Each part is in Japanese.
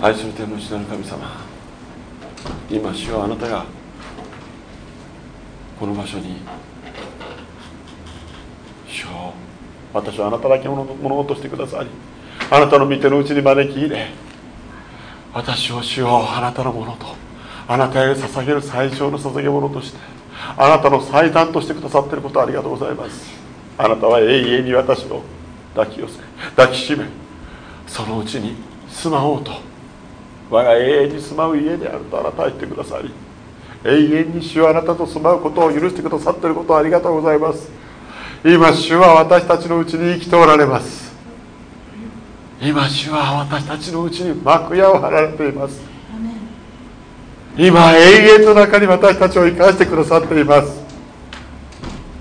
愛する天の父なる神様今主はあなたがこの場所に主よ私はあなただけ物事してくださりあなたの御手のうちに招き入れ私を主よあなたのものとあなたへ捧げる最小の捧げ物としてあなたの祭壇としてくださっていることありがとうございます。あなたは永遠に私を抱き寄せ抱きしめそのうちに住まおうと我が永遠に住まう家であるとあなたは言ってくださり永遠に主はあなたと住まうことを許してくださっていることをありがとうございます。今主は私たちのうちに生きておられます。今主は私たちのうちに幕屋を張られています。今永遠の中に私たちを生かしてくださっています。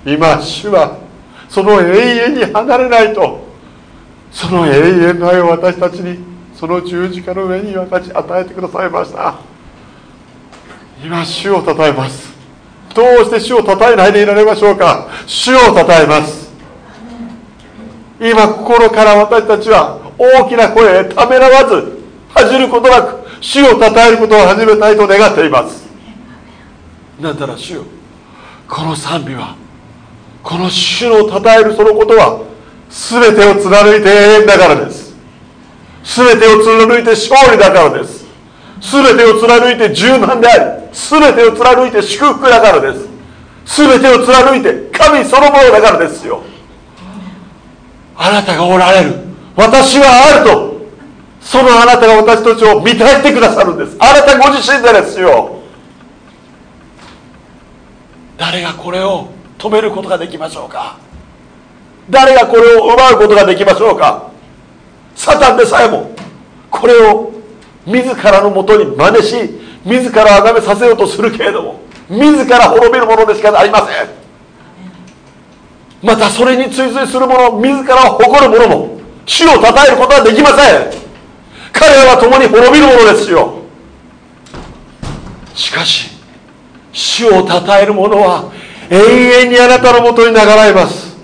今主はその永遠に離れないとその永遠の愛を私たちにその十字架の上に分かち与えてくださいました。今主をたたえます。どうして主をたたえないでいられましょうか。主をたたえます。今心から私たちは大きな声へためらわず恥じることなく主をたたえることを始めたいと願っています。なんだら主よこの賛美はこの主のたたえるそのことは全てを貫いて永遠だからです。全てを貫いて勝利だからです。全てを貫いて柔軟であり全てを貫いて祝福だからです。全てを貫いて神そのものだからですよ。あなたがおられる。私はあると。そのあなたが私たちを満たしてくださるんです。あなたご自身でですよ。誰がこれを止めることができましょうか。誰がこれを奪うことができましょうか。サタンでさえもこれを自らのもとに真似し自ら崇めさせようとするけれども自ら滅びるものでしかありません。またそれに追随する者自らを誇る者も主を称えることはできません。彼らは共に滅びる者ですよ。しかし主を称える者は永遠にあなたのもとに流れます。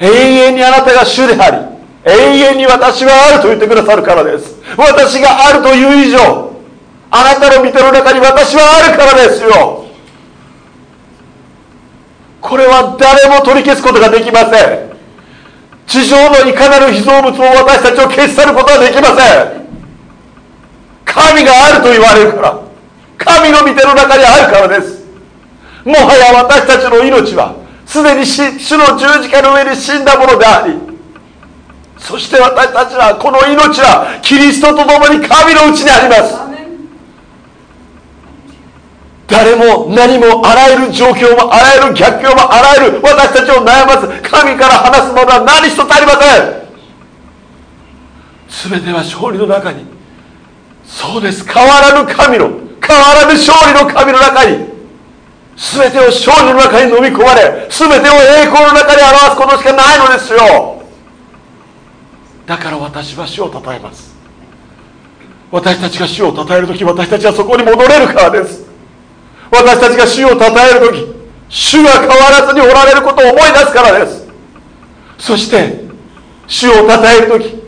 永遠にあなたが主であり永遠に私はあると言ってくださるからです。私があるという以上あなたの見ての中に私はあるからですよ。これは誰も取り消すことができません。地上のいかなる被造物も私たちを消し去ることはできません。神があると言われるから神の御手の中にあるからです。もはや私たちの命はすでに主の十字架の上に死んだものでありそして私たちはこの命はキリストと共に神のうちにあります。誰も何もあらゆる状況もあらゆる逆境もあらゆる私たちを悩まず神から話すものは何一つありません。全ては勝利の中に。そうです。変わらぬ神の変わらぬ勝利の神の中に。全てを勝利の中に飲み込まれ全てを栄光の中に表すことしかないのですよ。だから私は主を称えます。私たちが主を称える時私たちはそこに戻れるからです。私たちが主を称える時主が変わらずにおられることを思い出すからです。そして主を称える時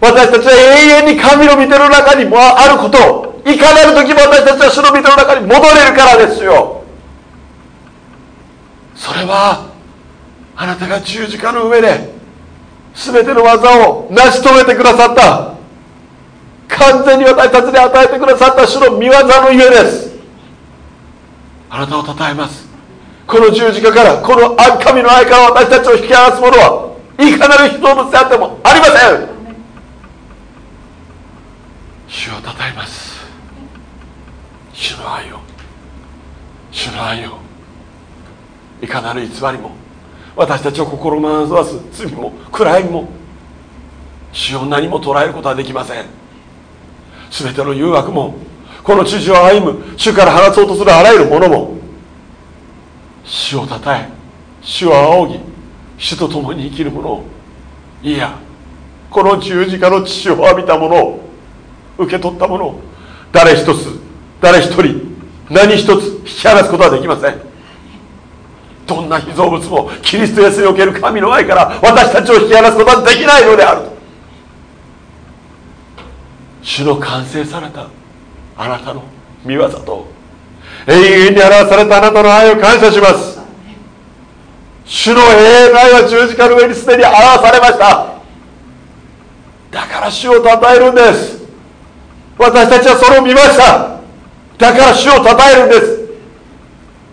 私たちは永遠に神の御手の中にあることをいかなる時も私たちは主の御手の中に戻れるからですよ。それはあなたが十字架の上で全ての技を成し遂げてくださった。完全に私たちに与えてくださった主の御業のゆえです。あなたを称えます。この十字架からこの神の愛から私たちを引き離すものはいかなる人物であってもありません。主を称えます。主の愛を主の愛をいかなる偽りも私たちを心の惑わす罪も暗闇も主を何も捉えることはできません。全ての誘惑もこの地上を歩む主から放そうとするあらゆるものも主をたたえ主を仰ぎ主と共に生きる者をいやこの十字架の父を浴びた者を受け取った者を誰一つ誰一人何一つ引き離すことはできません。どんな被造物もキリストイエスにおける神の愛から私たちを引き離すことはできないのである。主の完成されたあなたの見業と。永遠に表されたあなたの愛を感謝します。主の永遠の愛は十字架の上にすでに表されました。だから主を称えるんです。私たちはそれを見ました。だから主を称えるんです。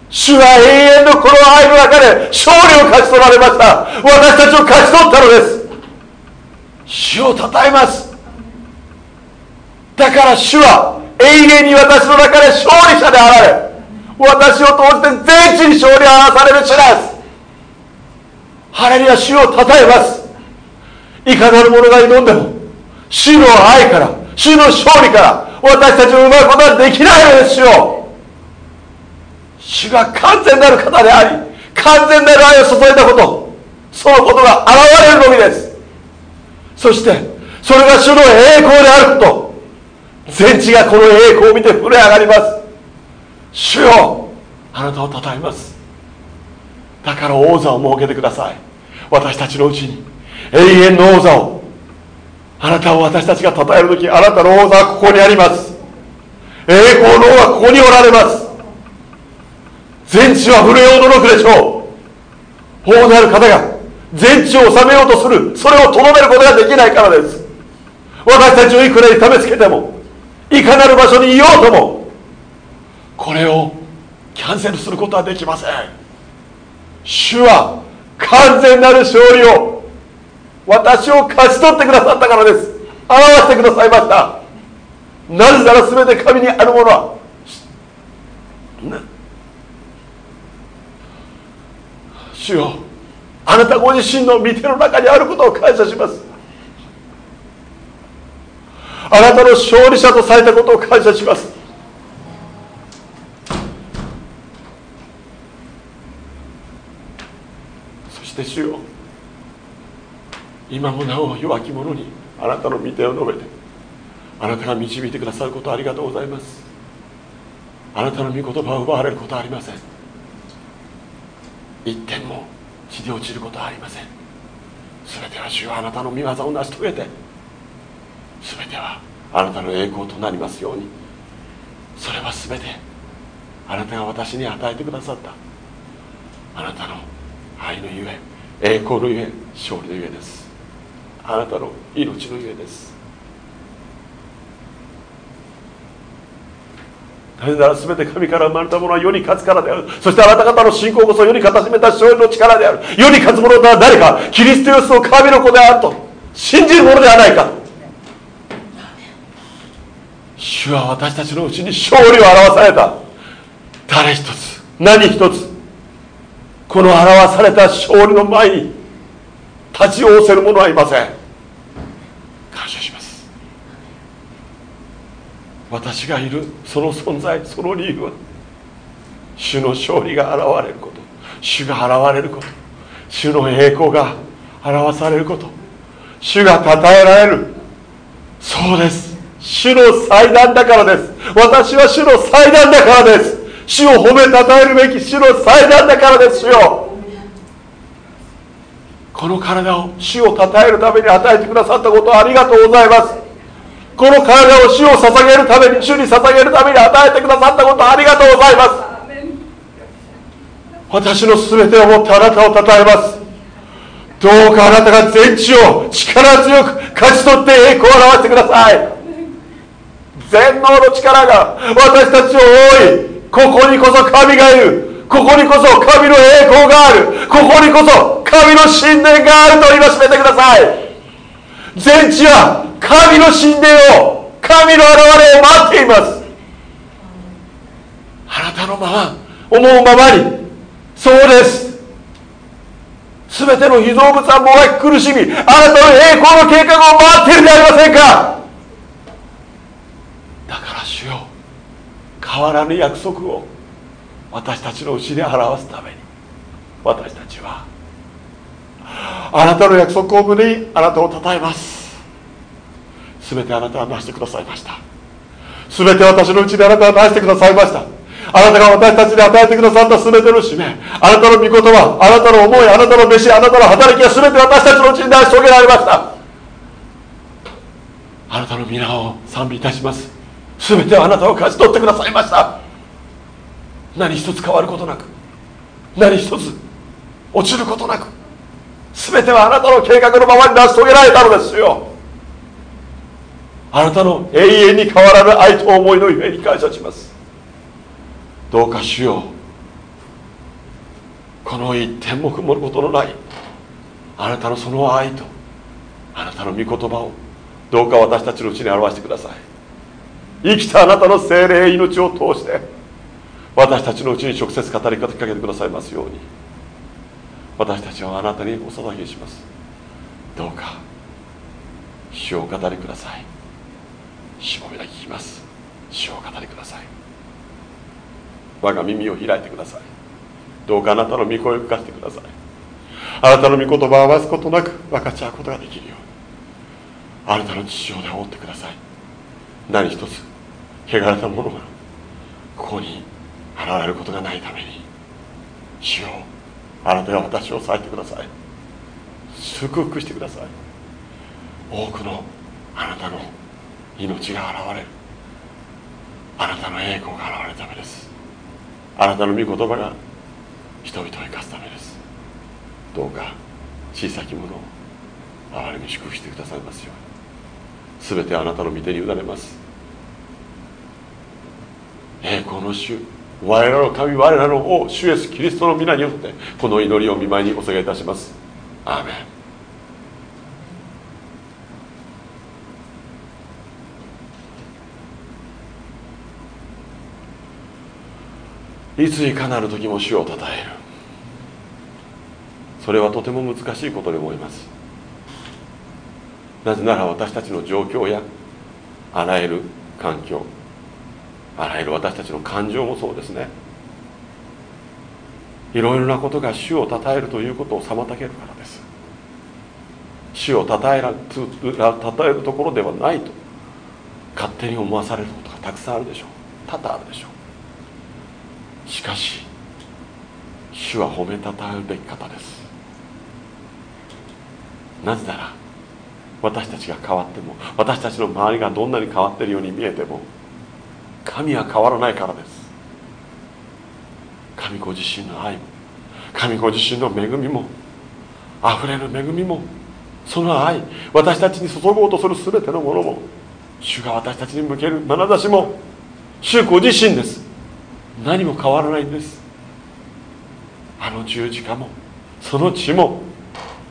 主は永遠のこの愛の中で勝利を勝ち取られました。私たちを勝ち取ったのです。主を称えます。だから主は永遠に私の中で勝利者であられ私を通して全地に勝利を表される主です。ハレルヤ主を称えます。いかなる者が挑んでも主の愛から主の勝利から私たちを奪うことはできないのです主よ主が完全なる方であり完全なる愛を注いだことそのことが現れるのみです。そしてそれが主の栄光であること全地がこの栄光を見て震え上がります。主よあなたを称えます。だから王座を設けてください。私たちのうちに永遠の王座をあなたを私たちが称える時あなたの王座はここにあります。栄光の王はここにおられます。全地は震え驚くでしょう。王なる方が全地を治めようとする。それをとどめることができないからです。私たちをいくら痛めつけてもいかなる場所にいようともこれをキャンセルすることはできません。主は完全なる勝利を私を勝ち取ってくださったからです。表してくださいました。なぜなら全て神にあるものは主よ。あなたご自身の御手の中にあることを感謝します。あなたの勝利者とされたことを感謝します。そして主よ。今もなお弱き者にあなたの御手を述べてあなたが導いてくださることありがとうございます。あなたの御言葉を奪われることはありません。一点も地で落ちることはありません。全ては主はあなたの御業を成し遂げて全てはあなたの栄光となりますように。それは全てあなたが私に与えてくださった。あなたの愛のゆえ栄光のゆえ勝利のゆえです。あなたの命のゆえです。なぜなら全て神から生まれたものは世に勝つからである。そしてあなた方の信仰こそ世に勝たしめた勝利の力である。世に勝つ者とは誰か。キリストヨスの神の子であると。信じるものではないか。主は私たちのうちに勝利を表された。誰一つ。何一つ。この表された勝利の前に立ち仰せる者はいません。感謝します。私がいるその存在その理由は主の勝利が現れること主が現れること主の栄光が表されること主が称えられる。そうです。主の祭壇だからです。私は主の祭壇だからです。主を褒めたたえるべき主の祭壇だからですよ。この体を主をたたえるために与えてくださったことをありがとうございます。この体を主を捧げるために主に捧げるために与えてくださったことをありがとうございます。私の全てをもってあなたをたたえます。どうかあなたが全地を力強く勝ち取って栄光を表してください。全能の力が私たちを覆いここにこそ神がいる。ここにこそ神の栄光がある。ここにこそ神の神殿があると今しめてください全地は神の神殿を神の現れを待っています。あなたのまま思うままにそうです。全ての被造物はもがき苦しみあなたの栄光の計画を待っているではありませんか。だから主よ変わらぬ約束を私たちのうちに表すために私たちはあなたの約束を胸にあなたを称えます。全てあなたは成してくださいました。全て私のうちにあなたは成してくださいました。あなたが私たちに与えてくださった全ての使命。あなたの御言葉あなたの思いあなたの飯あなたの働きは全て私たちのうちに成し遂げられました。あなたの皆を賛美いたします。全てあなたを勝ち取ってくださいました。何一つ変わることなく何一つ落ちることなく。全てはあなたの計画のままに成し遂げられたのですよ。あなたの永遠に変わらぬ愛と思いのゆえに感謝します。どうか主ようこの一点も曇ることのないあなたのその愛とあなたの御言葉をどうか私たちのうちに表してください。生きたあなたの精霊命を通して私たちのうちに直接語りかけてくださいますように。私たちはあなたにお捧げします。どうか主を語りください。主も皆聞きます。主を語りください。我が耳を開いてください。どうかあなたの御声を聞かせてください。あなたの御言葉を余すことなく分かち合うことができるように。あなたの父親で覆ってください。何一つ汚れたものがここに現れることがないために主よあなたが私を咲いてください。祝福してください。多くのあなたの命が現れる。あなたの栄光が現れるためです。あなたの御言葉が人々を生かすためです。どうか小さきものを憐れみ祝福してくださいますように。全てあなたの御手に委ねます。栄光の主我らの神我らの王主イエスキリストの皆によってこの祈りを見舞いにお下げいたします。アーメン。いついかなる時も主をたたえる。それはとても難しいことで思います。なぜなら私たちの状況やあらゆる環境あらゆる私たちの感情もそうですね。いろいろなことが主を称えるということを妨げるからです。主を称えら称えるところではないと勝手に思わされることがたくさんあるでしょう。多々あるでしょう。しかし主は褒めたたえるべき方です。なぜなら私たちが変わっても私たちの周りがどんなに変わっているように見えても神は変わらないからです。神ご自身の愛も神ご自身の恵みもあふれる恵みもその愛私たちに注ごうとする全てのものも主が私たちに向ける眼差しも主ご自身です。何も変わらないんです。あの十字架もその血も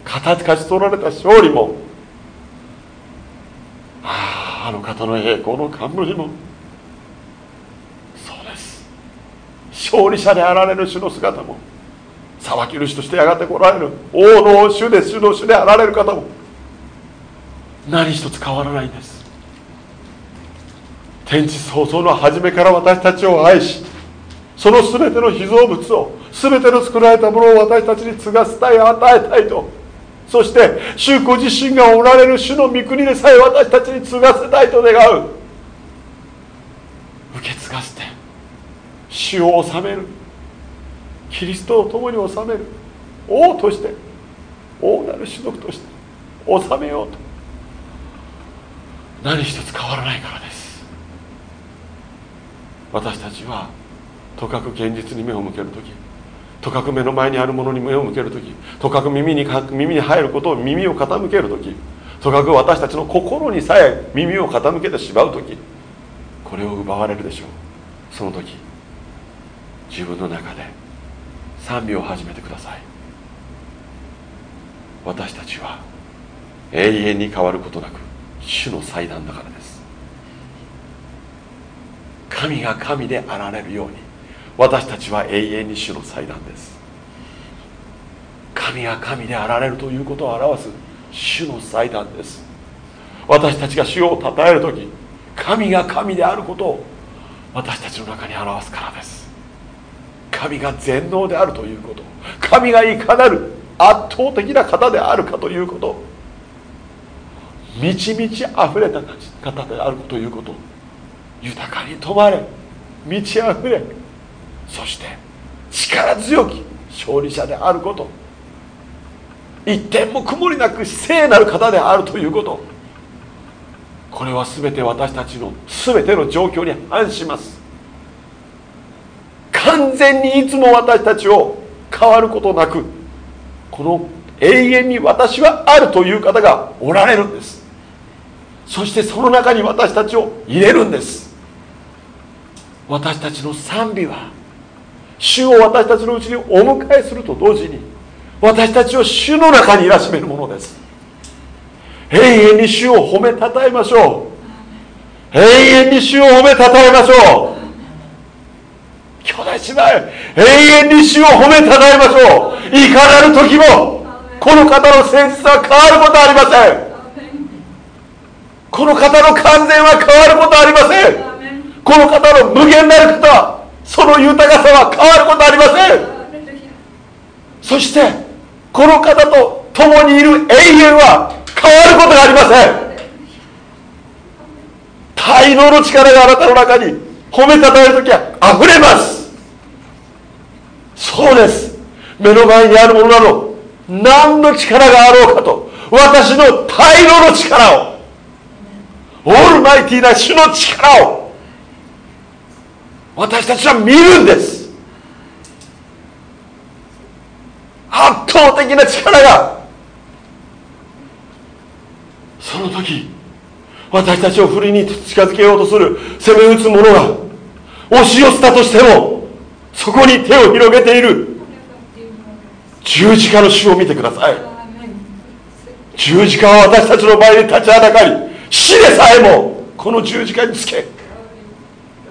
勝ち取られた勝利もあああの方の栄光の冠も勝利者であられる主の姿も裁き主としてやがて来られる王の主で主の主であられる方も何一つ変わらないんです。天地創造の初めから私たちを愛しその全ての被造物を全ての作られたものを私たちに継がせたい与えたいとそして主ご自身がおられる主の御国でさえ私たちに継がせたいと願う。受け継がせて主を治める。キリストを共に治める。王として王なる種族として治めようと。何一つ変わらないからです。私たちはとかく現実に目を向ける時とかく目の前にあるものに目を向ける時とかく耳に耳に入ることを耳を傾ける時とかく私たちの心にさえ耳を傾けてしまう時これを奪われるでしょう。その時自分の中で賛美を始めてください。私たちは永遠に変わることなく主の祭壇だからです。神が神であられるように私たちは永遠に主の祭壇です。神が神であられるということを表す主の祭壇です。私たちが主を称える時神が神であることを私たちの中に表すからです。神が全能であるということ。神がいかなる圧倒的な方であるかということ。満ち満ち溢れた方であるということ。豊かに止まれ。満ち溢れ。そして力強き勝利者であること。一点も曇りなく聖なる方であるということ。これは全て私たちの全ての状況に反します。完全にいつも私たちを変わることなくこの永遠に私はあるという方がおられるんです。そしてその中に私たちを入れるんです。私たちの賛美は主を私たちのうちにお迎えすると同時に私たちを主の中にいらしめるものです。永遠に主を褒めたたえましょう。永遠に主を褒めたたえましょう。兄弟姉妹永遠に主を褒めたたえましょう。いかなる時もこの方の誠実は変わることはありません。この方の完全は変わることはありません。この方の無限なる方その豊かさは変わることはありません。そしてこの方と共にいる永遠は変わることがありません。大能の力があなたの中に褒めたたえる時は溢れます。そうです。目の前にあるものなど何の力があろうかと私の大能の力をオールマイティーな主の力を私たちは見るんです。圧倒的な力がその時私たちを不利に近づけようとする攻め撃つ者が押し寄せたとしてもそこに手を広げている。十字架の死を見てください。十字架は私たちの前に立ちはだかり死でさえもこの十字架につけ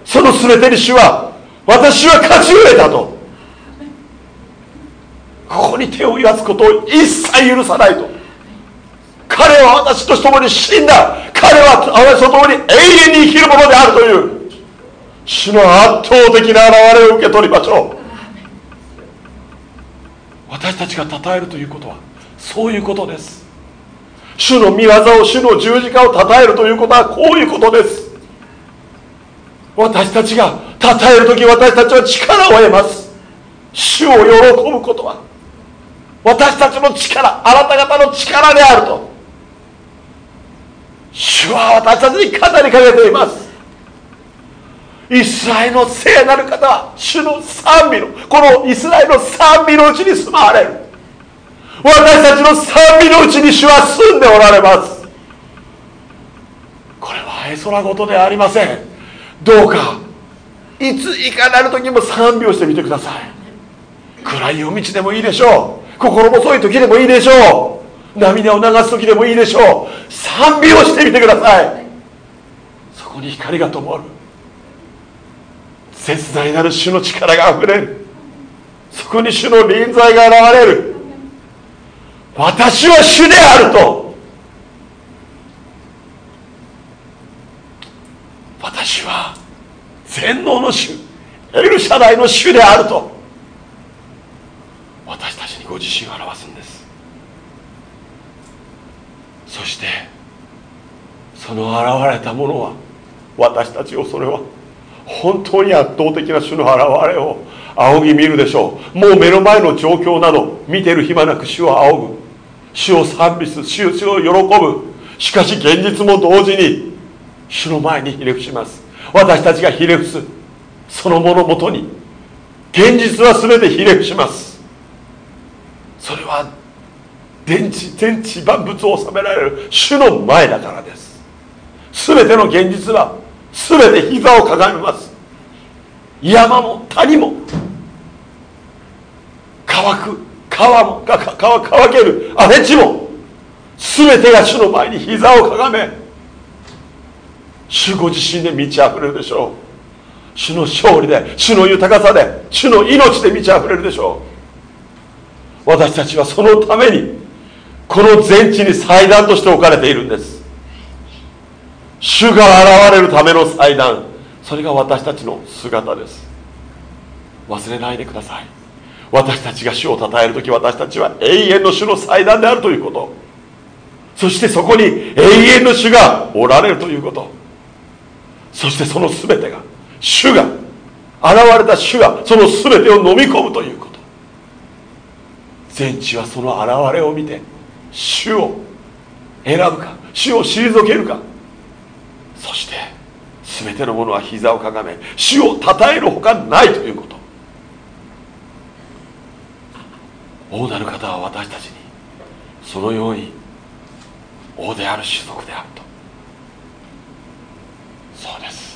その全てに主は私は勝ち得たとここに手を癒すことを一切許さないと。彼は私と共に死んだ。彼は私と共に永遠に生きるものであるという。主の圧倒的な現れを受け取りましょう。私たちが称えるということはそういうことです。主の御業を主の十字架を称えるということはこういうことです。私たちが称える時私たちは力を得ます。主を喜ぶことは私たちの力あなた方の力であると。主は私たちに語りかけています。イスラエルの聖なる方は主の賛美のこのイスラエルの賛美のうちに住まわれる。私たちの賛美のうちに主は住んでおられます。これは絵空事ではありません。どうかいついかなる時も賛美をしてみてください。暗い夜道でもいいでしょう。心細い時でもいいでしょう。涙を流す時でもいいでしょう。賛美をしてみてください。そこに光が灯る。絶大なる主の力があふれる。そこに主の臨在が現れる。私は主であると。私は全能の主。エルシャダイの主であると。私たちにご自身を表すんです。そしてその現れたものは私たちをそれは本当に圧倒的な主の現れを仰ぎ見るでしょう。もう目の前の状況など見てる暇なく主を仰ぐ。主を賛美する。主を喜ぶ。しかし現実も同時に主の前にひれ伏します。私たちがひれ伏す。そのものもとに現実は全てひれ伏します。それは天地天地万物を治められる主の前だからです。全ての現実は全て膝をかがめます。山も谷も乾く川も川乾ける荒れ地も全てが主の前に膝をかがめ主ご自身で満ち溢れるでしょう。主の勝利で主の豊かさで主の命で満ち溢れるでしょう。私たちはそのためにこの全地に祭壇として置かれているんです。主が現れるための祭壇。それが私たちの姿です。忘れないでください。私たちが主を称える時私たちは永遠の主の祭壇であるということ。そしてそこに永遠の主がおられるということ。そしてその全てが主が現れた主がその全てを飲み込むということ。全地はその現れを見て主を選ぶか主を退けるか。そして全てのものは膝をかがめ主を称えるほかないということ。王なる方は私たちにそのように王である種族であると。そうです。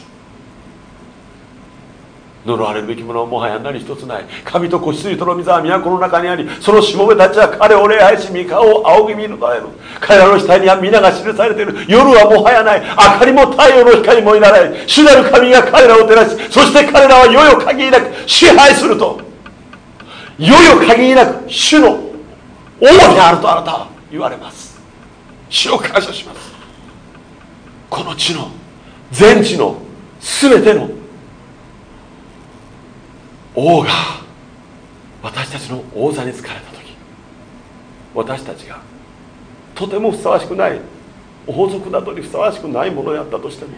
呪われるべきものはもはや何一つない。神と子羊との水は都の中にありそのしもべたちは彼を礼拝し三顔を仰ぎ見るための彼らの額には皆が記されている。夜はもはやない。明かりも太陽の光もいらない。主なる神が彼らを照らしそして彼らは世よ限りなく支配すると。世よ限りなく主の王であるとあなたは言われます。主を感謝します。この地の全地の全ての王が私たちの王座に疲れた時私たちがとてもふさわしくない王族などにふさわしくないものであったとしても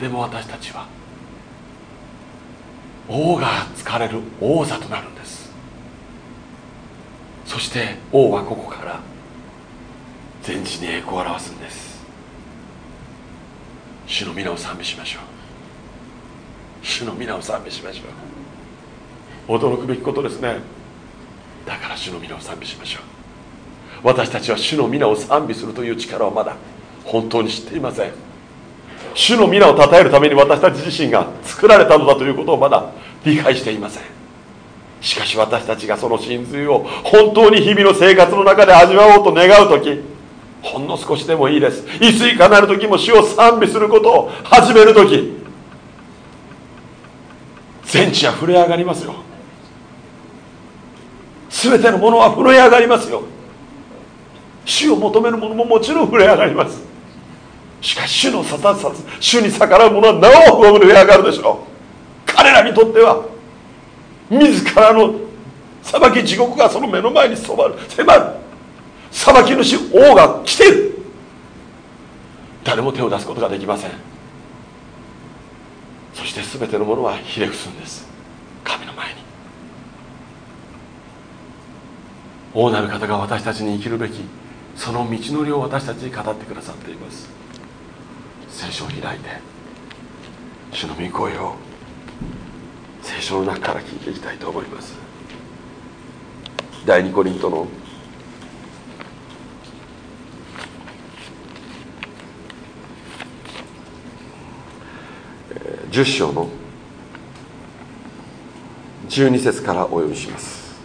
でも私たちは王が疲れる王座となるんです。そして王はここから全地に栄光を表すんです。主の皆を賛美しましょう。主の皆を賛美しましょう。驚くべきことですね。だから主の皆を賛美しましょう。私たちは主の皆を賛美するという力をまだ本当に知っていません。主の皆を称えるために私たち自身が作られたのだということをまだ理解していません。しかし私たちがその真髄を本当に日々の生活の中で味わおうと願う時ほんの少しでもいいです。いついかなる時も主を賛美することを始める時全地は震え上がりますよ。全てのものは震え上がりますよ。主を求める者ももちろん震え上がります。しかし主のさたさ主に逆らう者はなお震え上がるでしょう。彼らにとっては自らの裁き地獄がその目の前に迫る迫る。裁き主王が来ている。誰も手を出すことができません。そして全てのものはひれ伏すんです。神の前に。王なる方が私たちに生きるべきその道のりを私たちに語ってくださっています。聖書を開いて主の御声を聖書の中から聞いていきたいと思います。第二コリントの10章の12節からお読みします。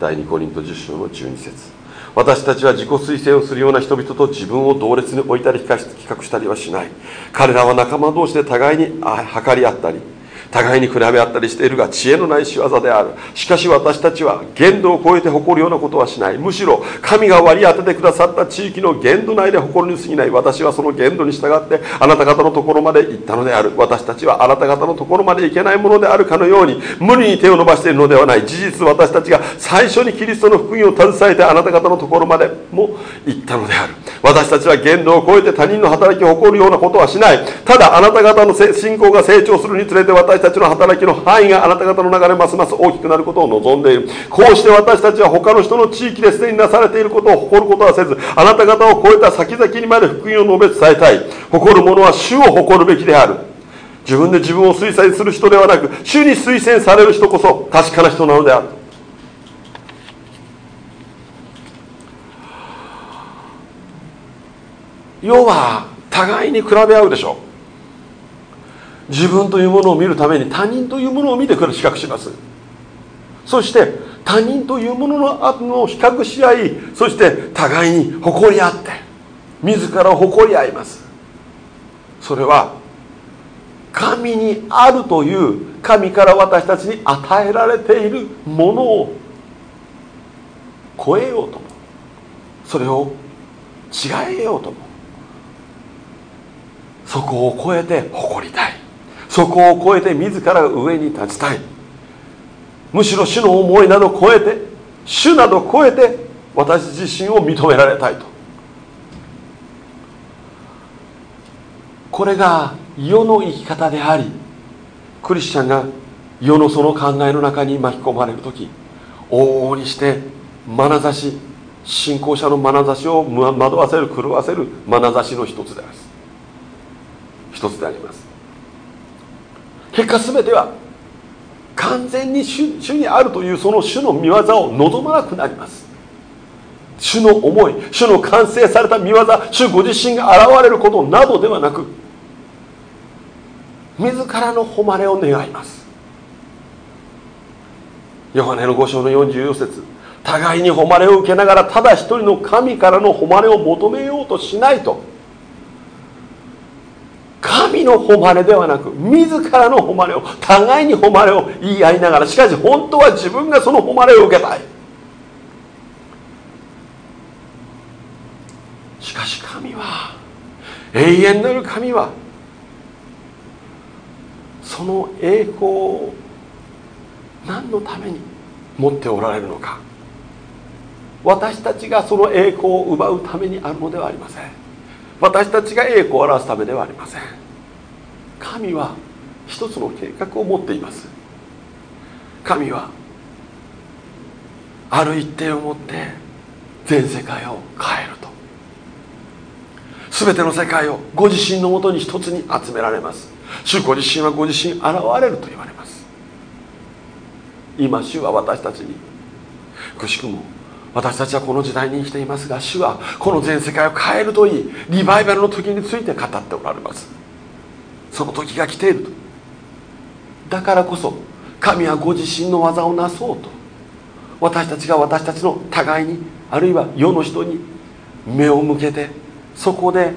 第2コリント10章の12節。私たちは自己推薦をするような人々と自分を同列に置いたり比較したりはしない。彼らは仲間同士で互いに測り合ったり互いに比べ合ったりしているが知恵のない仕業である。しかし私たちは限度を超えて誇るようなことはしない。むしろ神が割り当ててくださった地域の限度内で誇るに過ぎない。私はその限度に従ってあなた方のところまで行ったのである。私たちはあなた方のところまで行けないものであるかのように無理に手を伸ばしているのではない。事実私たちが最初にキリストの福音を携えてあなた方のところまでも行ったのである。私たちは限度を超えて他人の働きを誇るようなことはしない。ただあなた方の信仰が成長するにつれて私私たちの働きの範囲があなた方の中でますます大きくなることを望んでいる。こうして私たちは他の人の地域ですでになされていることを誇ることはせずあなた方を超えた先々にまで福音を述べ伝えたい。誇る者は主を誇るべきである。自分で自分を推薦する人ではなく主に推薦される人こそ確かな人なのである。要は互いに比べ合うでしょう。自分というものを見るために他人というものを見てから比較します。そして他人というものの後を比較し合いそして互いに誇り合って自ら誇り合います。それは神にあるという神から私たちに与えられているものを超えようともそれを違えようともそこを超えて誇りたい。そこを超えて自ら上に立ちたい。むしろ主の思いなど超えて主など超えて私自身を認められたいと。これが世の生き方でありクリスチャンが世のその考えの中に巻き込まれる時往々にして眼差し信仰者の眼差しを惑わせる狂わせる眼差しの一つです。一つであります。結果全ては完全に主主にあるというその主の御業を望まなくなります。主の思い主の完成された御業主ご自身が現れることなどではなく自らの誉れを願います。ヨハネの5章の44節互いに誉れを受けながらただ一人の神からの誉れを求めようとしないと神の誉れではなく自らの誉れを互いに誉れを言い合いながらしかし本当は自分がその誉れを受けたい。しかし神は永遠なる神はその栄光を何のために持っておられるのか。私たちがその栄光を奪うためにあるのではありません。私たちが栄光を表すためではありません。神は一つの計画を持っています。神はある一点をもって全世界を変えると。全ての世界をご自身のもとに一つに集められます。主ご自身はご自身現れると言われます。今主は私たちにくしくも私たちはこの時代に生きていますが主はこの全世界を変えるといいリバイバルの時について語っておられます。その時が来ていると。だからこそ神はご自身の技をなそうと私たちが私たちの互いにあるいは世の人に目を向けてそこで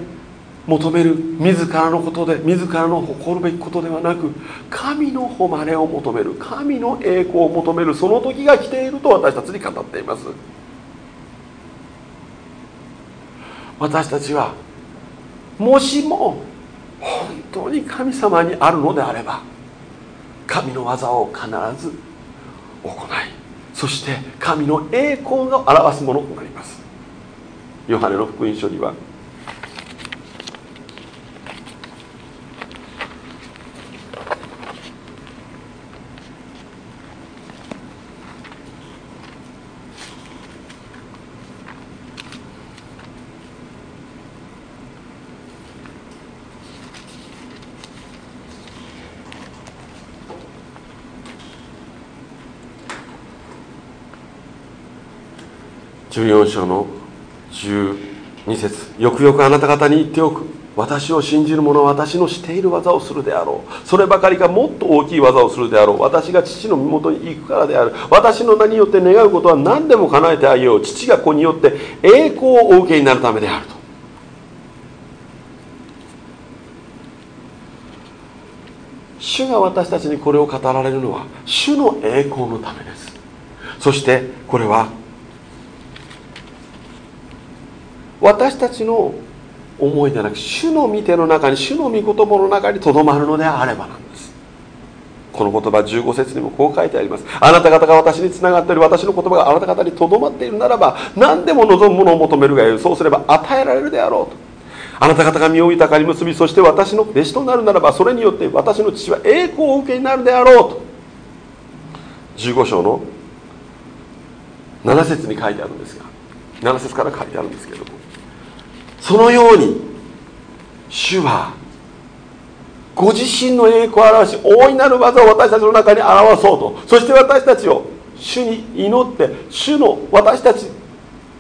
求める自らのことで自らの誇るべきことではなく神の誉れを求める神の栄光を求めるその時が来ていると私たちに語っています。私たちはもしも本当に神様にあるのであれば神の技を必ず行いそして神の栄光を表すものとなります。ヨハネの福音書には14章の12節。よくよくあなた方に言っておく。私を信じる者は私のしている技をするであろう。そればかりかもっと大きい技をするであろう。私が父の身元に行くからである。私の名によって願うことは何でも叶えてあげよう。父が子によって栄光をお受けになるためであると。主が私たちにこれを語られるのは主の栄光のためです。そしてこれは私たちの思いではなく主の御手の中に主の御言葉の中にとどまるのであればなんです。この言葉15節にもこう書いてあります。あなた方が私につながっている私の言葉があなた方にとどまっているならば何でも望むものを求めるがよい。そうすれば与えられるであろうと。あなた方が身を豊かに結びそして私の弟子となるならばそれによって私の父は栄光を受けになるであろうと。15章の7節に書いてあるんですが7節から書いてあるんですけどそのように主はご自身の栄光を表し大いなる技を私たちの中に表そうと。そして私たちを主に祈って主の私たち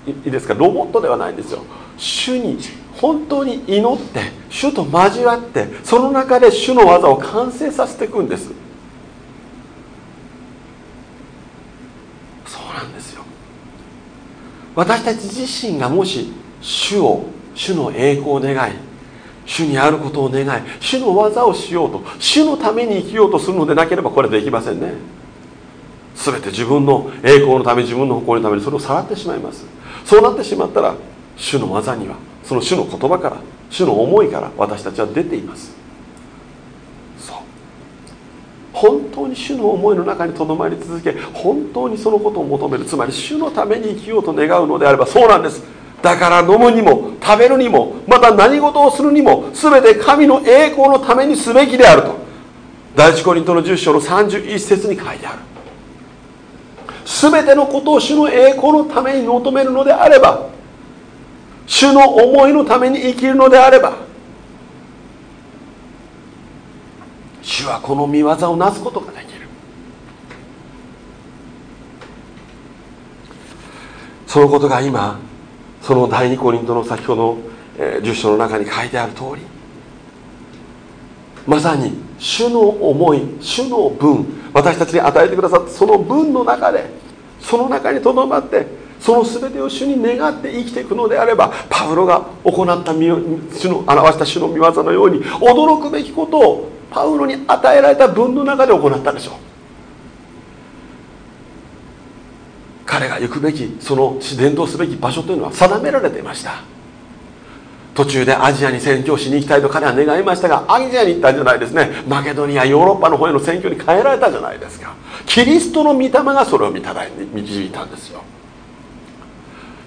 いいですかロボットではないんですよ。主に本当に祈って主と交わってその中で主の技を完成させていくんです。そうなんですよ。私たち自身がもし主を主の栄光を願い主にあることを願い主の技をしようと主のために生きようとするのでなければこれできませんね。全て自分の栄光のため自分の誇りのためにそれをさらってしまいます。そうなってしまったら主の技にはその主の言葉から主の思いから私たちは出ています。そう。本当に主の思いの中にとどまり続け本当にそのことを求める。つまり主のために生きようと願うのであればそうなんです。だから飲むにも食べるにもまた何事をするにも全て神の栄光のためにすべきであると。第一コリントの10章の31節に書いてある。全てのことを主の栄光のために求めるのであれば主の思いのために生きるのであれば主はこの見業をなすことができる。そのことが今その第二コリントの先ほどの、えー、10章の中に書いてある通りまさに主の思い主の分私たちに与えてくださったその分の中でその中にとどまってその全てを主に願って生きていくのであればパウロが行った主の表した主の御業のように驚くべきことをパウロに与えられた分の中で行ったでしょう彼が行くべきその伝道すべき場所というのは定められていました。途中でアジアに宣教しに行きたいと彼は願いましたがアジアに行ったんじゃないですね。マケドニアヨーロッパの方への宣教に変えられたじゃないですか。キリストの御霊がそれを導いたんですよ。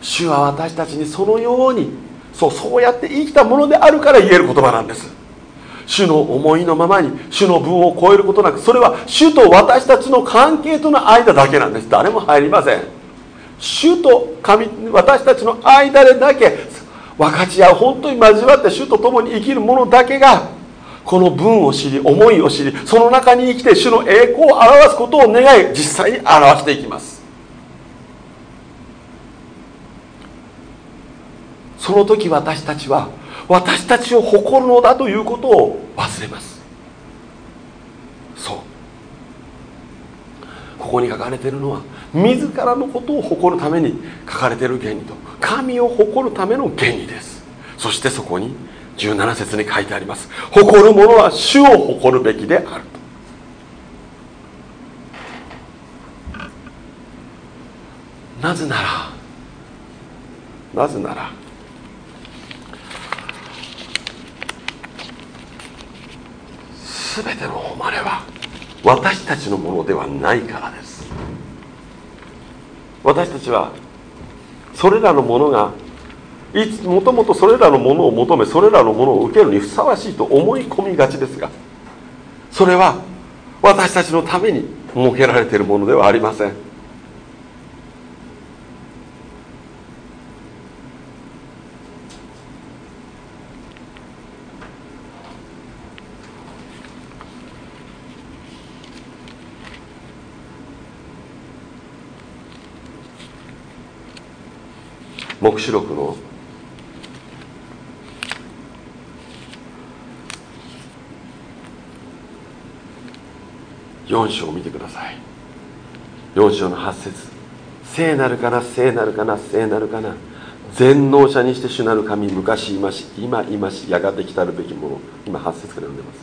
主は私たちにそのようにそうそうやって生きたものであるから言える言葉なんです。主の思いのままに主の分を超えることなくそれは主と私たちの関係との間だけなんです。誰も入りません。主と神私たちの間でだけ分かち合う本当に交わって主と共に生きる者だけがこの文を知り思いを知りその中に生きて主の栄光を表すことを願い実際に表していきます。その時私たちは私たちを誇るのだということを忘れます。そう。ここに書かれているのは自らのことを誇るために書かれている原理と神を誇るための原理です。そしてそこに17節に書いてあります。誇る者は主を誇るべきであるなぜならなぜなら全ての誉れは私たちのものではないからです。私たちはそれらのものがいつもともとそれらのものを求めそれらのものを受けるにふさわしいと思い込みがちですがそれは私たちのために設けられているものではありません。黙示録の。4章を見てください。4章の8節。聖なるかな聖なるかな聖なるかな。全能者にして主なる神昔いまし今いましやがて来たるべきもの。今8節から読んでます。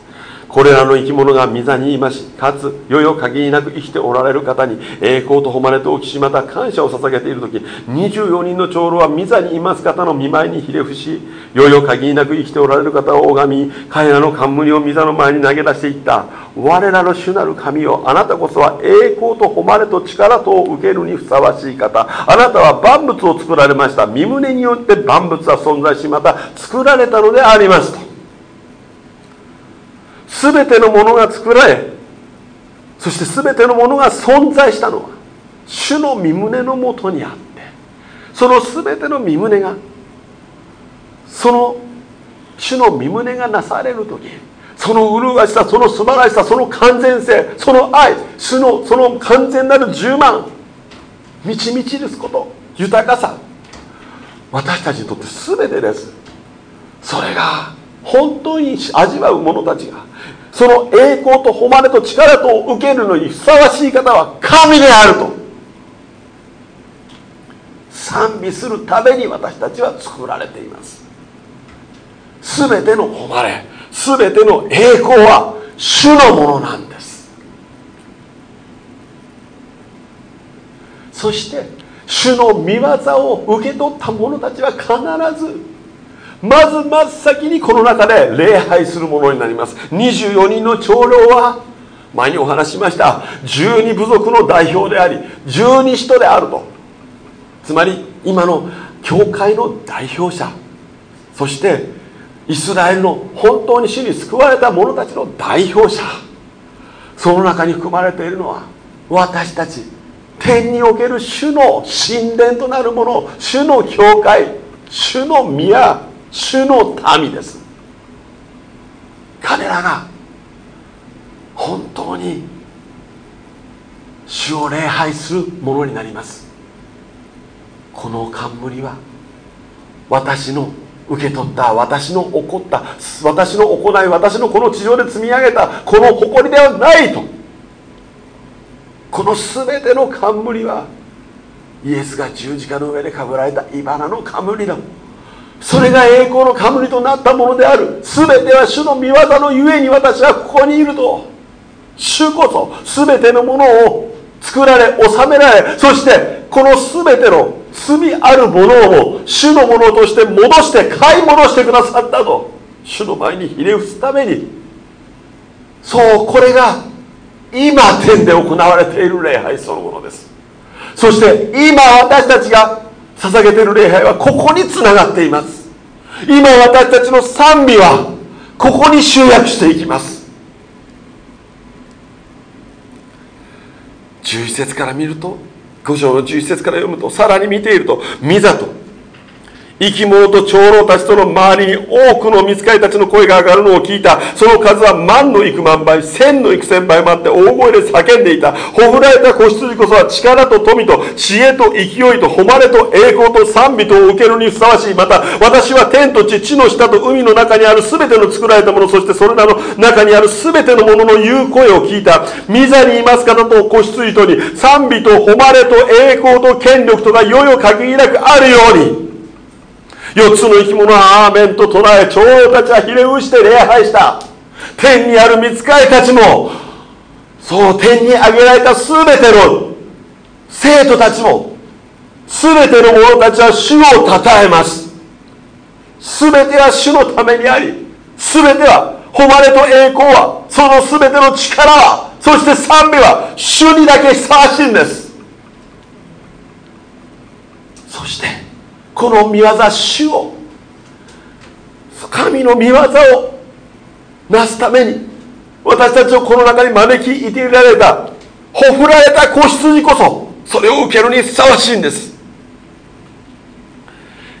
これらの生き物が御座にいましかつよよ限りなく生きておられる方に栄光と誉れと浮きしまた感謝を捧げている時24人の長老は御座にいます。方の見舞いにひれ伏しよよ限りなく生きておられる方を拝み彼らの冠を御座の前に投げ出していった。我らの主なる神よあなたこそは栄光と誉れと力とを受けるにふさわしい方。あなたは万物を作られました。身胸によって万物は存在しまた作られたのでありますと全てのものが作られそして全てのものが存在したのは主の身胸のもとにあってその全ての身胸がその主の身胸がなされる時その麗しさその素晴らしさその完全性その愛主のその完全なる10万満ち満ちること豊かさ私たちにとって全てです。それが本当に味わう者たちがその栄光と誉れと力と受けるのにふさわしい方は神であると。賛美するために私たちは作られています。全ての誉れ全ての栄光は主のものなんです。そして主の御業を受け取った者たちは必ずまず真っ先にこの中で礼拝するものになります。24人の長老は前にお話ししました。12部族の代表であり12使徒であると。つまり今の教会の代表者。そしてイスラエルの本当に主に救われた者たちの代表者。その中に含まれているのは私たち。天における主の神殿となるもの。主の教会。主の宮。主の民です。彼らが本当に主を礼拝するものになります。この冠は私の受け取った私の起こった私の行い私のこの地上で積み上げたこの誇りではないと。この全ての冠はイエスが十字架の上でかぶられた茨の冠だ。それが栄光の冠となったものである。全ては主の御業のゆえに私はここにいると。主こそ全てのものを作られ収められそしてこの全ての罪あるものを主のものとして戻して買い戻してくださったと。主の前にひれ伏すために。そうこれが今天で行われている礼拝そのものです。そして今私たちが捧げている礼拝はここにつながっています。今私たちの賛美はここに集約していきます。11節から見ると5章の11節から読むとさらに見ていると「ミザと生き物と長老たちとの周りに多くの見つかりたちの声が上がるのを聞いた。その数は万の幾万倍、千の幾千倍もあって大声で叫んでいた。ほふられた子羊こそは力と富と知恵と勢いと誉れと栄光と賛美とを受けるにふさわしい。また、私は天と地、地の下と海の中にある全ての作られたもの、そしてそれらの中にある全てのものの言う声を聞いた。御座にいます方と子羊とに賛美と誉れと栄光と権力とがよよ限りなくあるように。4つの生き物はアーメンと唱え長老たちはひれ伏して礼拝した。天にある見つかりたちもそう天に挙げられた全ての生徒たちも全ての者たちは主をたたえます。全ては主のためにあり全ては誉れと栄光はその全ての力はそして賛美は主にだけふさわしいんです。そしてこの見業主を神の見業をなすために私たちをこの中に招き入れられたほふられた子羊こそそれを受けるにふさわしいんです。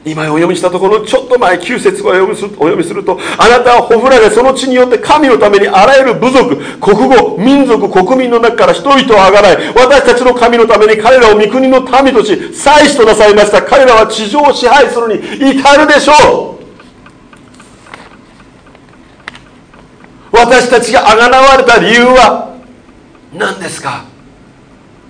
今お読みしたところちょっと前9節をお読みするとあなたはほふられその地によって神のためにあらゆる部族国語民族国民の中から人々をあがらい私たちの神のために彼らを御国の民とし祭司となさいました彼らは地上を支配するに至るでしょう。私たちがあがなわれた理由は何ですか？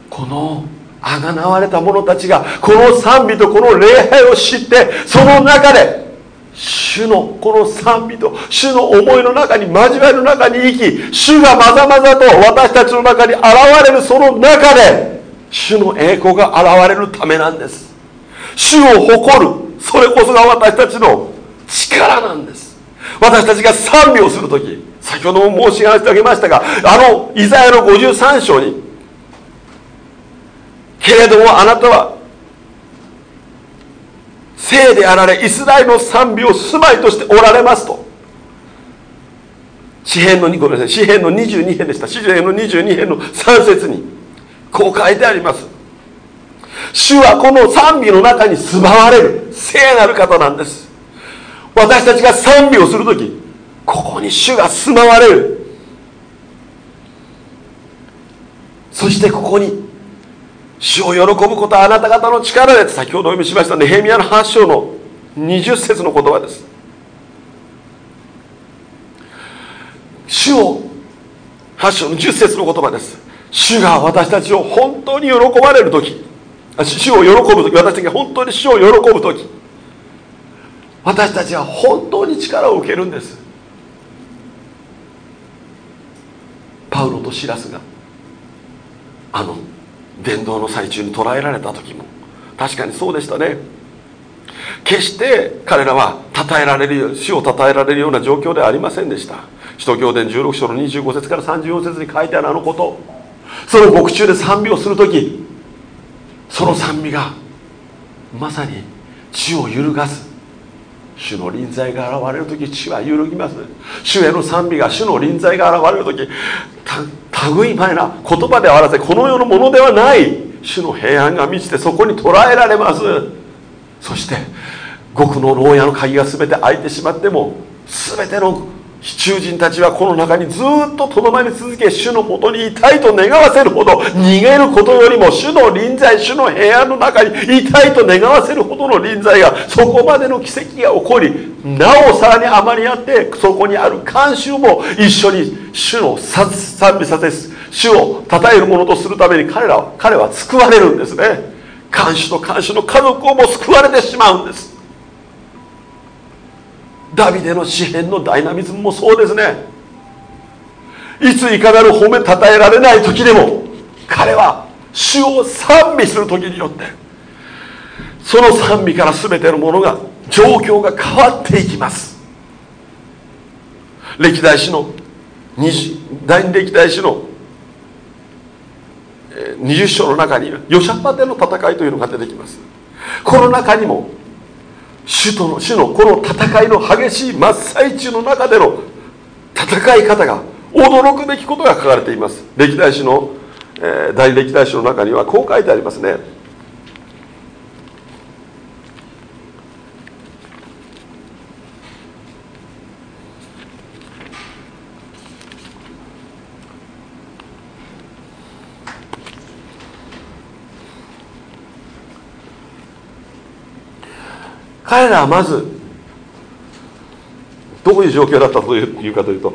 このあがなわれた者たちがこの賛美とこの礼拝を知ってその中で主のこの賛美と主の思いの中に交わりの中に生き主がまざまざと私たちの中に現れるその中で主の栄光が現れるためなんです。主を誇るそれこそが私たちの力なんです。私たちが賛美をする時先ほども申し上げましたがあのイザヤの53章にけれどもあなたは聖であられイスラエルの賛美を住まいとしておられますと。詩篇のごめんなさい。詩篇の22編でした。詩篇の22編の3節にこう書いてあります。主はこの賛美の中に住まわれる聖なる方なんです。私たちが賛美をする時ここに主が住まわれる。そしてここに主を喜ぶことはあなた方の力で先ほどお読みしましたネヘミヤの8章の20節の言葉です。主を8章の10節の言葉です。主が私たちを本当に喜ばれる時。主を喜ぶ時。私たちが本当に主を喜ぶ時。私たちは本当に力を受けるんです。パウロとシラスがあの伝道の最中に捕らえられた時も。確かにそうでしたね。決して彼らは称えられる死を称えられるような状況ではありませんでした。使徒行伝16章の25節から34節に書いてあるあのこと。その獄中で賛美をする時その賛美がまさに地を揺るがす主の臨在が現れる時地は揺るぎます。主への賛美が主の臨在が現れる時類いまいな言葉ではあらせこの世のものではない。主の平安が満ちてそこに捉えられます。そして極の牢屋の鍵が全て開いてしまっても全ての囚人たちはこの中にずっととどまり続け主のもとにいたいと願わせるほど逃げることよりも主の臨在主の平安の中にいたいと願わせるほどの臨在がそこまでの奇跡が起こりなおさらにあまりあってそこにある慣習も一緒に主の賛美させ主を称えるものとするために彼らは彼は救われるんですね。看守と看守の家族をも救われてしまうんですダビデの詩篇のダイナミズムもそうですね。いついかなる褒めたたえられない時でも彼は主を賛美する時によってその賛美から全てのものが状況が変わっていきます。歴代史の第二歴代史の20章の中にヨシャパテの戦いというのが出てきます。この中にも主との主のこの戦いの激しい真っ最中の中での戦い方が驚くべきことが書かれています。歴代史の、えー、大歴代史の中にはこう書いてありますね。彼らはまずどういう状況だったというかというと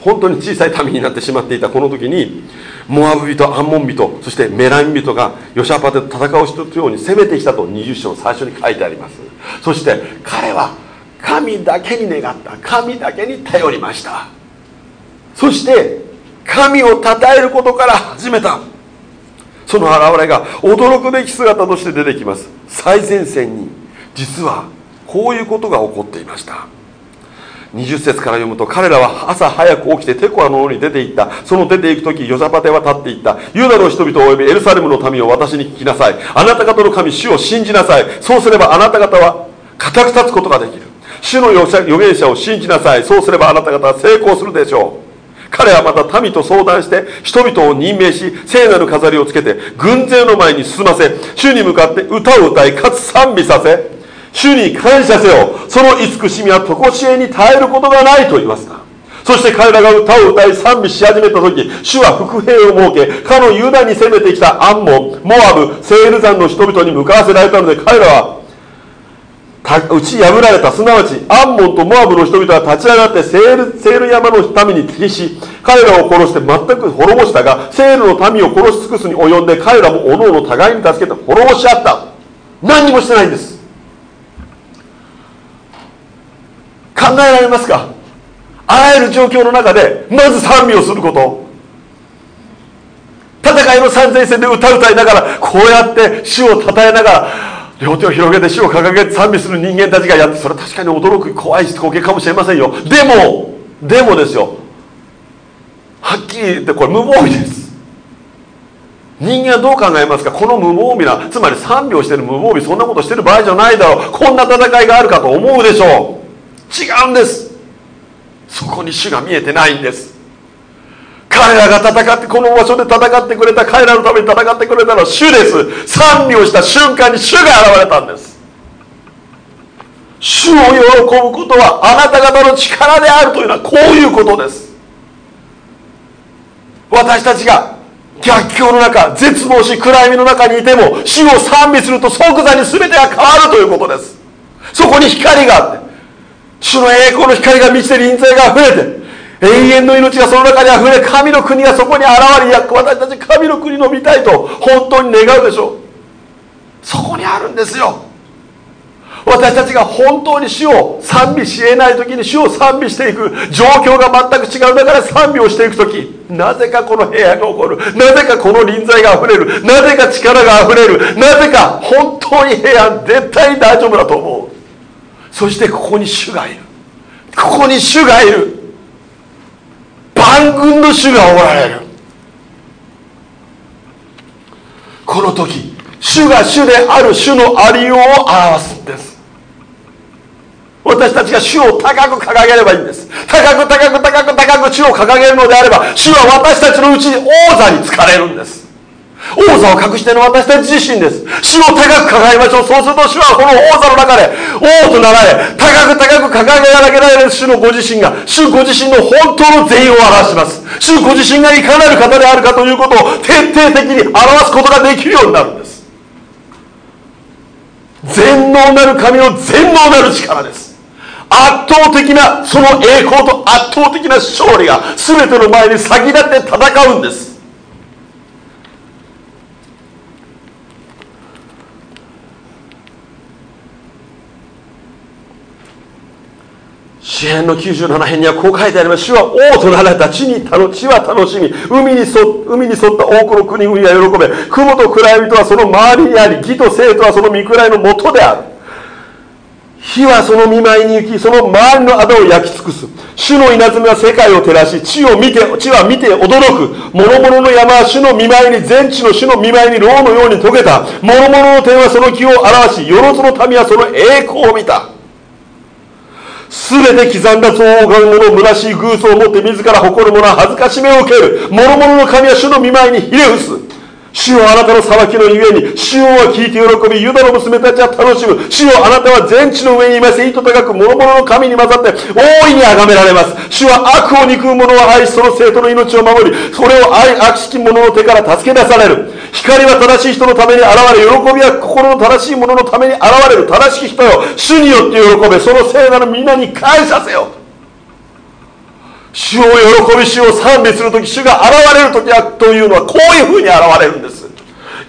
本当に小さい民になってしまっていたこの時にモアブ人アンモン人そしてメラン人がヨシャパテと戦う人のように攻めてきたと20章の最初に書いてあります。そして彼は神だけに願った神だけに頼りました。そして神を称えることから始めた。その現れが驚くべき姿として出てきます。最前線に実はこういうことが起こっていました。20節から読むと彼らは朝早く起きてテコアの王に出て行った。その出て行く時ヨザパテは立っていった。ユダの人々を及びエルサレムの民を私に聞きなさい。あなた方の神主を信じなさい。そうすればあなた方は固く立つことができる。主の預言者を信じなさい。そうすればあなた方は成功するでしょう。彼はまた民と相談して人々を任命し聖なる飾りをつけて軍勢の前に進ませ主に向かって歌を歌いかつ賛美させ主に感謝せよ。その慈しみは常しえに耐えることがないと言いますか。そして彼らが歌を歌い賛美し始めた時主は伏兵を設けかのユダに攻めてきたアンモンモアブセール山の人々に向かわせられたので彼らは打ち破られたすなわちアンモンとモアブの人々は立ち上がってセールセール山の民に敵し彼らを殺して全く滅ぼしたがセールの民を殺し尽くすに及んで彼らもおのおの互いに助けて滅ぼし合った。何にもしてないんです。考えられますか？あらゆる状況の中でまず賛美をすること。戦いの最前線で歌歌いながらこうやって主を称えながら両手を広げて主を掲げて賛美する人間たちがやってそれは確かに驚く怖い光景かもしれませんよ。でもでもですよ。はっきり言ってこれ無防備です。人間はどう考えますか？この無防備なつまり賛美をしてる無防備そんなことしてる場合じゃないだろう。こんな戦いがあるかと思うでしょう。違うんです。そこに主が見えてないんです。彼らが戦ってこの場所で戦ってくれた彼らのために戦ってくれたのは主です。賛美をした瞬間に主が現れたんです。主を喜ぶことはあなた方の力であるというのはこういうことです。私たちが逆境の中絶望し暗闇の中にいても主を賛美すると即座に全てが変わるということです。そこに光があって主の栄光の光が満ちて臨在が溢れて永遠の命がその中に溢れ神の国がそこに現れ私たち神の国の見たいと本当に願うでしょう。そこにあるんですよ。私たちが本当に主を賛美し得ない時に主を賛美していく。状況が全く違う中で賛美をしていく時。なぜかこの部屋が起こる。なぜかこの臨在が溢れる。なぜか力が溢れる。なぜか本当に平安絶対に大丈夫だと思う。そしてここに主がいる。ここに主がいる。万軍の主がおられる。この時主が主である主のありようを表すんです。私たちが主を高く掲げればいいんです。高く高く高く高く主を掲げるのであれば主は私たちのうちに王座に疲れるんです。王座を隠している私たち自身です。主を高く掲げましょう。そうすると主はこの王座の中で王となられ高く高く掲げ上げられる主のご自身が主ご自身の本当の全員を表します。主ご自身がいかなる方であるかということを徹底的に表すことができるようになるんです。全能なる神の全能なる力です。圧倒的なその栄光と圧倒的な勝利が全ての前に先立って戦うんです。詩篇の97編にはこう書いてあります。主は王となられた地に地は楽しみ。海に沿海に沿った多くの国々が喜べ。雲と暗闇とはその周りにあり義と生とはその見くらいのもとである。火はその見舞いに行きその周りの仇を焼き尽くす。主の稲妻は世界を照らし地を見て地は見て驚く。諸々の山は主の見舞いに全地の主の見舞いに牢のように溶けた。諸々の天はその気を表しよろずの民はその栄光を見た。全て刻んだ憎悪が者虚しい偶像を持って自ら誇る者は恥ずかしめを受ける。諸々の神は主の見舞いにひれ伏す。主よあなたの裁きのゆえに主よは聞いて喜びユダの娘たちは楽しむ。主よあなたは全地の上にいまして糸高く諸々の神に混ざって大いに崇められます。主は悪を憎む者を愛しその生徒の命を守りそれを愛悪しき者の手から助け出される。光は正しい人のために現れ喜びは心の正しい者のために現れる。正しき人よ。主によって喜べその聖なる皆に感謝せよ。主を喜び主を賛美する時主が現れる時というのはこういうふうに現れるんです。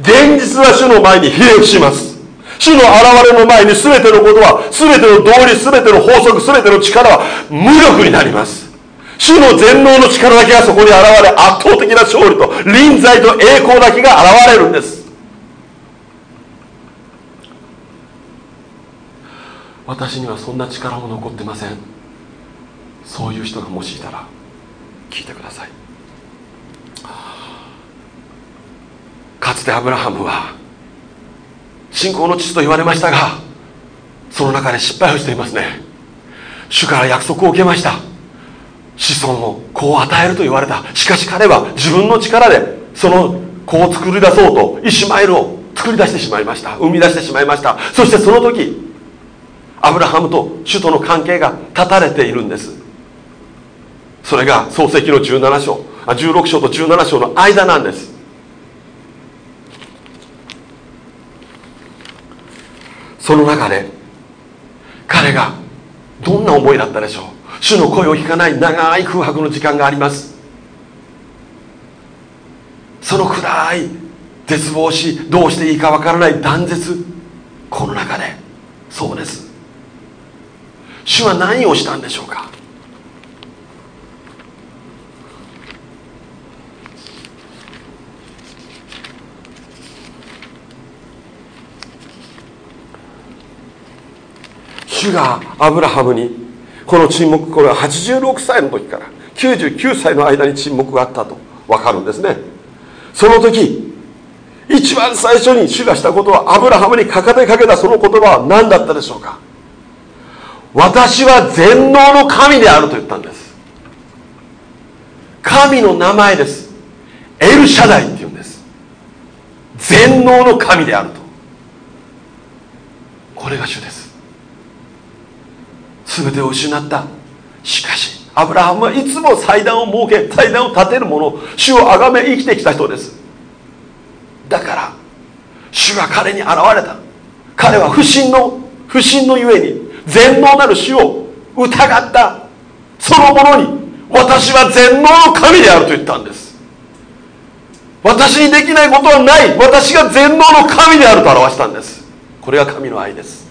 現実は主の前にひれ伏します。主の現れの前に全てのことは全ての道理全ての法則全ての力は無力になります。主の全能の力だけがそこに現れ圧倒的な勝利と臨在と栄光だけが現れるんです。私にはそんな力も残ってません。そういう人がもしいたら聞いてください。かつてアブラハムは信仰の父と言われましたがその中で失敗をしていますね。主から約束を受けました。子孫を子を与えると言われた。しかし彼は自分の力でその子を作り出そうとイシュマエルを作り出してしまいました。生み出してしまいました。そしてその時アブラハムと主との関係が断たれているんです。それが創世記の17章あ16章と17章の間なんです。その中で彼がどんな思いだったでしょう？主の声を聞かない長い空白の時間があります。その暗い絶望しどうしていいかわからない断絶。この中でそうです。主は何をしたんでしょうか？主がアブラハムにこの沈黙これは86歳の時から99歳の間に沈黙があったと分かるんですね。その時一番最初に主がしたことはアブラハムにかかてかけたその言葉は何だったでしょうか。私は全能の神であると言ったんです。神の名前です。エルシャダイって言うんです。全能の神であると。これが主です。全てを失った。しかしアブラハムはいつも祭壇を設け祭壇を建てる者主を崇め生きてきた人です。だから主が彼に現れた。彼は不信の不信のゆえに全能なる主を疑った。その者に私は全能の神であると言ったんです。私にできないことはない。私が全能の神であると表したんです。これが神の愛です。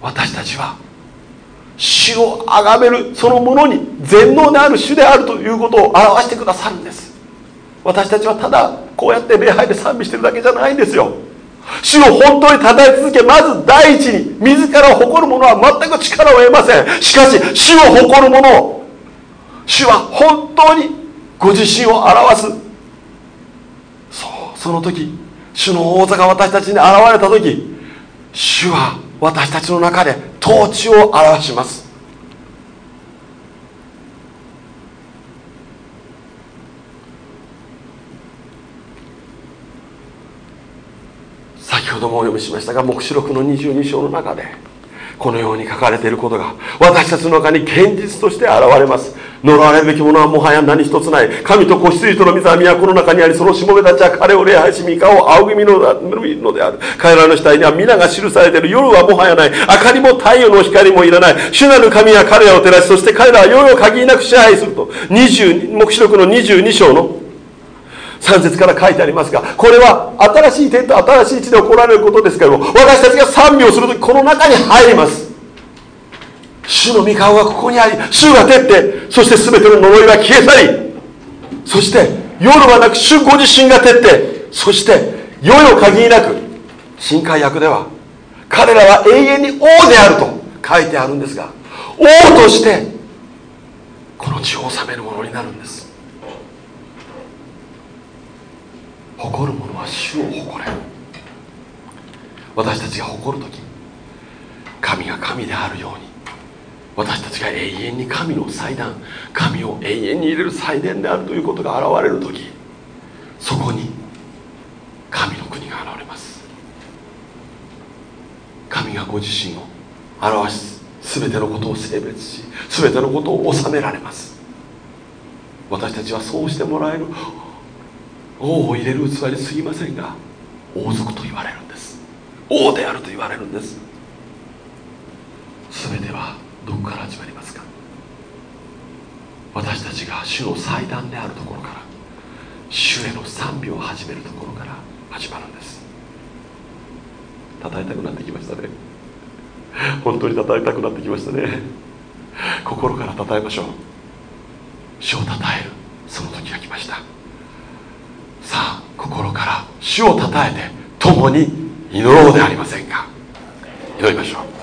私たちは主を崇めるそのものに全能である主であるということを表してくださるんです。私たちはただこうやって礼拝で賛美してるだけじゃないんですよ。主を本当に称え続けまず第一に自らを誇る者は全く力を得ません。しかし主を誇る者主は本当にご自身を表す。そうその時主の王座が私たちに現れた時主は私たちの中で統治を表します。先ほどもお読みしましたが黙示録の22章の中でこのように書かれていることが私たちの中に現実として現れます。呪われるべきものはもはや何一つない。神と子羊との水は都の中にありそのしもべたちは彼を礼拝し三河を仰ぎ見るのである。彼らの死体には皆が記されている夜はもはやない。明かりも太陽の光もいらない。主なる神は彼らを照らしそして彼らは世々限りなく支配すると。20黙示録の22章の3節から書いてありますがこれは新しい点と新しい地で起こられることですけども私たちが賛美をするときこの中に入ります。主の御顔がここにあり主が出てそして全ての呪いは消え去りそして夜はなく主ご自身が出ってそして世よ限りなく新海訳では彼らは永遠に王であると書いてあるんですが王としてこの地を治めるものになるんです。誇る者は主を誇れ。私たちが誇る時神が神であるように私たちが永遠に神の祭壇神を永遠に入れる祭殿であるということが現れる時そこに神の国が現れます。神がご自身を表し全てのことを性別し全てのことを収められます。私たちはそうしてもらえる王を入れる器に過ぎませんが王族と言われるんです。王であると言われるんです。全てはどこから始まりますか？私たちが主の祭壇であるところから主への賛美を始めるところから始まるんです。叩いたくなってきましたね。本当に叩いたくなってきましたね。心から叩えましょう。主を叩える。その時が来ました。さあ心から主をたたえて共に祈ろうではありませんか。祈りましょう。